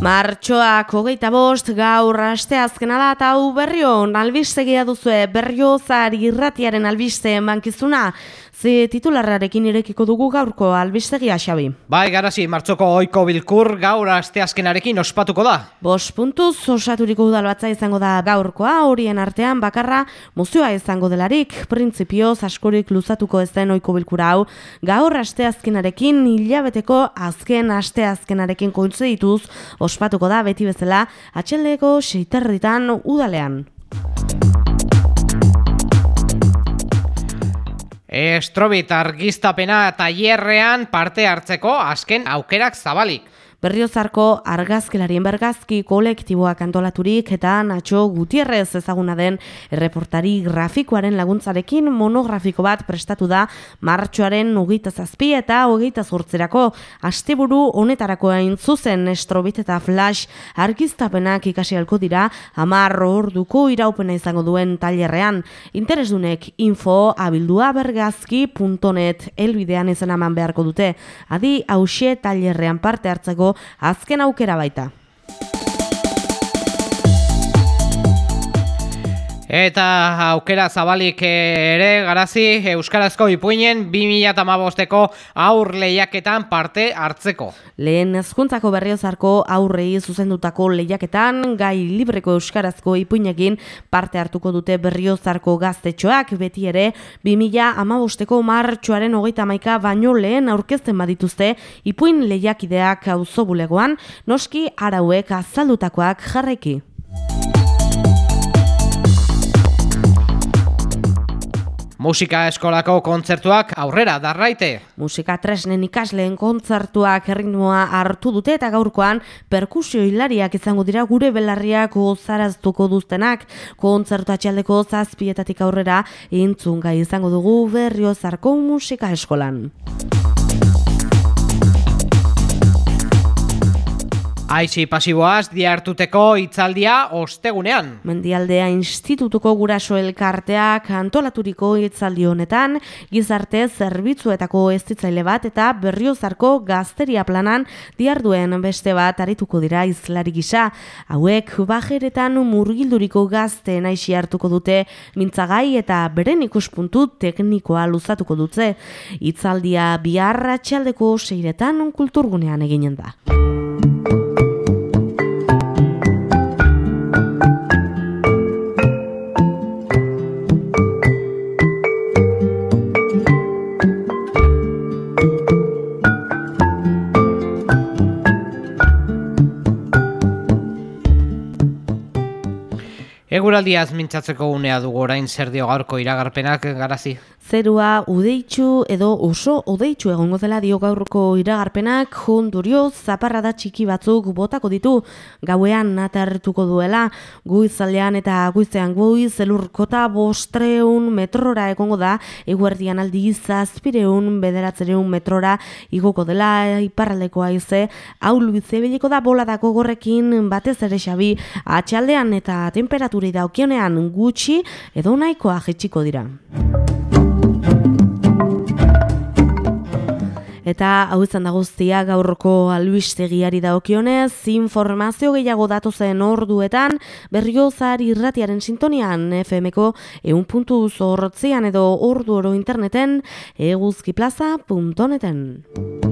Martxoak hogeita bost gaur aste azkena da eta hau berrio albistegia duzue berriozar irratiaren albiste mankizuna Ze titularrarekin irekiko dugu gaurko albistegia xabi. Bai, garazi, martxoko oiko bilkur gaur asteazkenarekin ospatuko da. Bos puntuz, osaturiko udalbatza izango da gaurkoa, horien artean bakarra muzioa izango delarik, printzipioz askorik luzatuko ez den oiko bilkura hau, gaur asteazkenarekin hilabeteko azken asteazkenarekin kointze dituz, ospatuko da beti bezala, atxeldeko seiterritan udalean. Estrobit argiztapena tailerrean parte hartzeko azken aukerak zabalik. Berriozarko argazkelarien bergazki kolektiboak antolaturik eta Nacho Gutierrez ezaguna den erreportari grafikoaren laguntzarekin monografiko bat prestatu da martxoaren hogeita zazpi eta hogeita zortzerako asteburu honetarako hain zuzen estrobit eta flash argiztapenak ikasi alko dira amarro orduko iraupena izango duen tailerrean. Interesdunek info abildua bergazki.net elbidean izan eman beharko dute. Adi hause tailerrean parte hartzeko azken aukera baita. Eta aukera zabalik ere garazi Euskarazko ipuinen 2008ko aur lehiaketan parte hartzeko. Lehen ezkuntzako berriozarko aurrei zuzendutako lehiaketan gai libreko Euskarazko ipuinekin parte hartuko dute berriozarko gaztetxoak beti ere 2008ko martxoaren hogeita maika baino lehen aurkezten badituzte ipuin lehiakideak auzo bulegoan noski arauek azaldutakoak jarreki. Musika eskolako kontzertuak aurrera darraite. Musika tresnen ikasleen kontzertuak erritmoa hartu dute eta gaurkoan perkusio hilariak izango dira gure belarriak gozaraztuko duztenak. Kontzertu atxaldeko zazpietatik aurrera intzunga izango dugu berriozarko musika eskolan. Aixi pasiboaz diartuteko hitzaldia ostegunean. Mendialdea Institutuko Guraso Elkarteak antolaturiko hitzaldi honetan gizarte zerbitzuetako ezitzaile bat eta berriozarko gazteria planan diarduen beste bat arituko dira izlari gisa. Hauek bajeretan murgilduriko gazte naixi hartuko dute mintzagai eta beren ikuspuntu teknikoa luzatuko dutze. Hitzaldia biharra txaldeko seiretan kulturgunean eginen da. Eguraldiaz mintzatzeko unea dugu orain zer dio gaurko iragarpenak garazi. Zerua udeitxu edo oso udeitxu egongo dela dio gaurko iragarpenak. Hondurio zaparra da txiki batzuk botako ditu. Gauean natartuko duela. Guizalean eta guizean guiz elurkota bostreun metrora egongo da. Eguerdian aldi zazpireun bederatzereun metrora igoko dela. Iparraldeko aize hau luize da boladako gorrekin batez ere xabi atxaldean eta temperatura temperaturei daukionean gutxi edo nahikoa jetxiko dira. Eta hau izan da guztia gaurko albistegiari daukionez, informazio gehiago datu zen orduetan, berriozar irratiaren sintonian FMko eun puntu zorrotzean edo ordu oro interneten eguzkiplaza.neten.